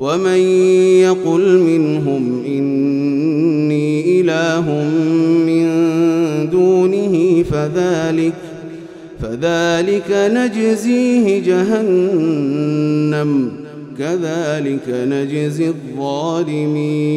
ومن يقل منهم إني إله من دونه فذلك فذلك نجزيه جهنم كذلك نجزي الظالمين.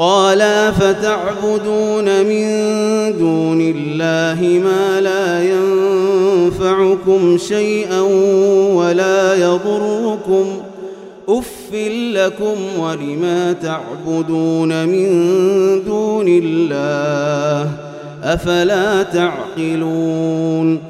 قال فتعبدون من دون الله ما لا ينفعكم شيئا ولا يضركم أف لكم ولما تعبدون من دون الله أفلا تعقلون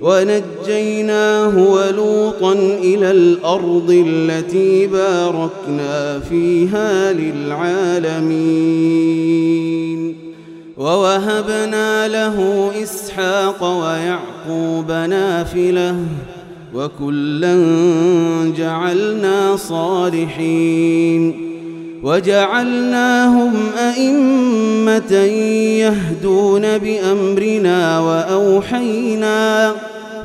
ونجيناه ولوطا إلى الأرض التي باركنا فيها للعالمين. ووهبنا له إسحاق ويعقوب نافلة وكلا جعلنا صالحين. وجعلناهم أئمة يهدون بأمرنا وأوحينا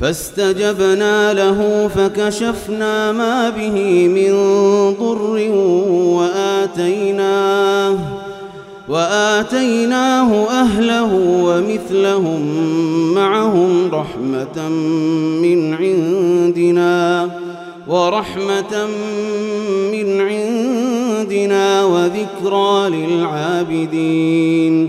فاستجبنا له فكشفنا ما به من ضر وآتيناه وآتيناه أهله ومثلهم معهم رحمة من عندنا ورحمة من عندنا وذكرى للعابدين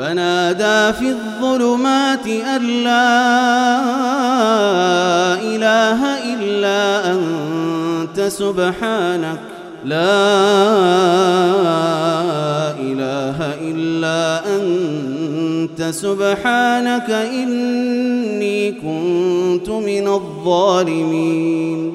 فنادى في الظلمات أن لا إله إلا أنت سبحانك. لا إله إلا أنت سبحانك. إني كنت من الظالمين.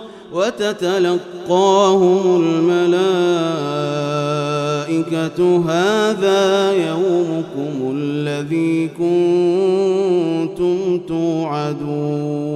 وتتلقاهم الملائكة هذا يومكم الذي كنتم توعدون